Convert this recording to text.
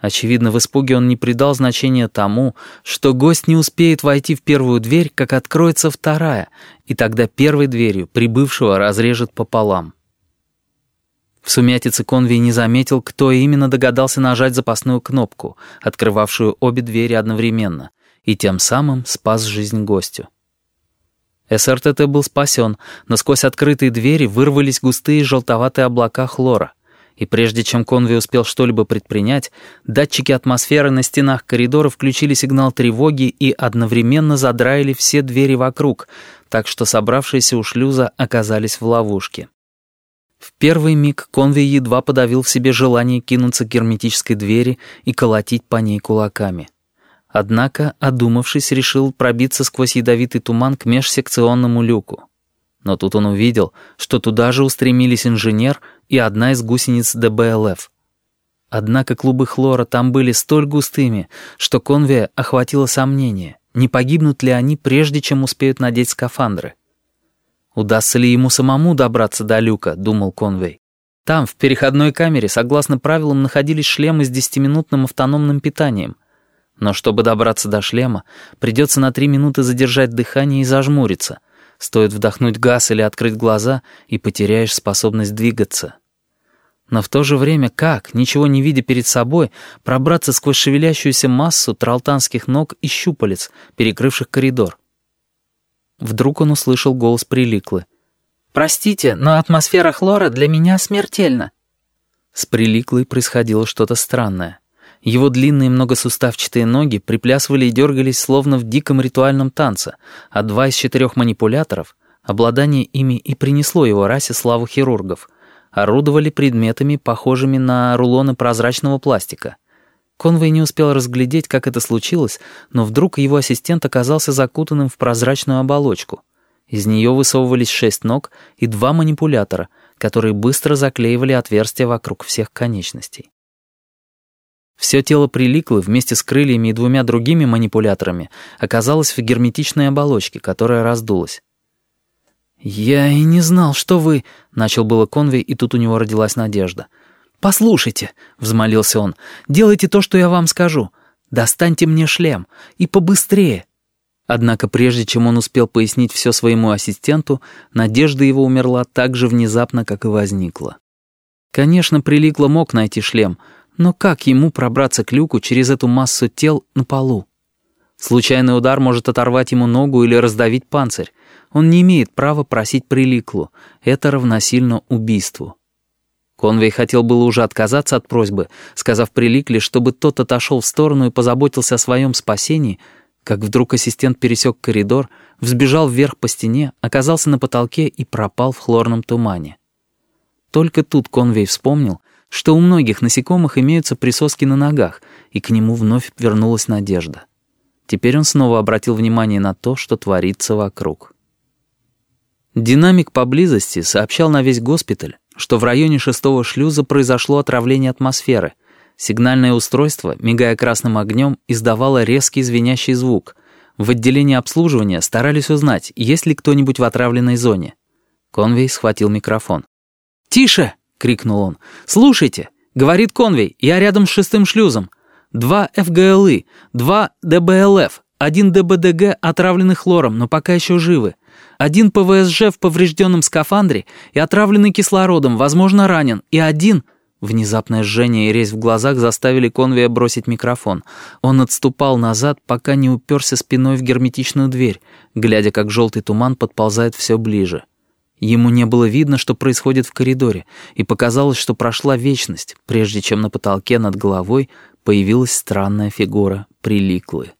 Очевидно, в испуге он не придал значения тому, что гость не успеет войти в первую дверь, как откроется вторая, и тогда первой дверью прибывшего разрежет пополам. В сумятице Конвей не заметил, кто именно догадался нажать запасную кнопку, открывавшую обе двери одновременно, и тем самым спас жизнь гостю. СРТТ был спасен, но сквозь открытые двери вырвались густые желтоватые облака хлора. И прежде чем Конвей успел что-либо предпринять, датчики атмосферы на стенах коридора включили сигнал тревоги и одновременно задраили все двери вокруг, так что собравшиеся у шлюза оказались в ловушке. В первый миг Конвей едва подавил в себе желание кинуться к герметической двери и колотить по ней кулаками. Однако, одумавшись, решил пробиться сквозь ядовитый туман к межсекционному люку. Но тут он увидел, что туда же устремились инженер и одна из гусениц ДБЛФ. Однако клубы хлора там были столь густыми, что Конвия охватило сомнение, не погибнут ли они, прежде чем успеют надеть скафандры. Удастся ли ему самому добраться до люка, думал Конвей. Там, в переходной камере, согласно правилам, находились шлемы с десятиминутным автономным питанием. Но чтобы добраться до шлема, придется на три минуты задержать дыхание и зажмуриться. Стоит вдохнуть газ или открыть глаза, и потеряешь способность двигаться. Но в то же время как, ничего не видя перед собой, пробраться сквозь шевелящуюся массу тралтанских ног и щупалец, перекрывших коридор? Вдруг он услышал голос Приликлы. «Простите, но атмосфера хлора для меня смертельна». С Приликлой происходило что-то странное. Его длинные многосуставчатые ноги приплясывали и дергались словно в диком ритуальном танце, а два из четырех манипуляторов, обладание ими и принесло его расе славу хирургов, орудовали предметами, похожими на рулоны прозрачного пластика — Конвей не успел разглядеть, как это случилось, но вдруг его ассистент оказался закутанным в прозрачную оболочку. Из нее высовывались шесть ног и два манипулятора, которые быстро заклеивали отверстия вокруг всех конечностей. Все тело приликло вместе с крыльями и двумя другими манипуляторами оказалось в герметичной оболочке, которая раздулась. «Я и не знал, что вы...» — начал было Конвей, и тут у него родилась надежда — «Послушайте», — взмолился он, — «делайте то, что я вам скажу. Достаньте мне шлем. И побыстрее». Однако прежде чем он успел пояснить все своему ассистенту, надежда его умерла так же внезапно, как и возникла. Конечно, Приликло мог найти шлем, но как ему пробраться к люку через эту массу тел на полу? Случайный удар может оторвать ему ногу или раздавить панцирь. Он не имеет права просить Приликлу. Это равносильно убийству. Конвей хотел было уже отказаться от просьбы, сказав Приликле, чтобы тот отошел в сторону и позаботился о своем спасении, как вдруг ассистент пересек коридор, взбежал вверх по стене, оказался на потолке и пропал в хлорном тумане. Только тут Конвей вспомнил, что у многих насекомых имеются присоски на ногах, и к нему вновь вернулась надежда. Теперь он снова обратил внимание на то, что творится вокруг. Динамик поблизости сообщал на весь госпиталь, что в районе шестого шлюза произошло отравление атмосферы. Сигнальное устройство, мигая красным огнем, издавало резкий звенящий звук. В отделении обслуживания старались узнать, есть ли кто-нибудь в отравленной зоне. Конвей схватил микрофон. «Тише!» — крикнул он. «Слушайте! Говорит Конвей, я рядом с шестым шлюзом. Два ФГЛИ, два ДБЛФ, один ДБДГ отравлены хлором, но пока еще живы. Один ПВСЖ в поврежденном скафандре и отравленный кислородом, возможно, ранен, и один... Внезапное жжение и резь в глазах заставили Конвия бросить микрофон. Он отступал назад, пока не уперся спиной в герметичную дверь, глядя, как желтый туман подползает все ближе. Ему не было видно, что происходит в коридоре, и показалось, что прошла вечность, прежде чем на потолке над головой появилась странная фигура Приликлы.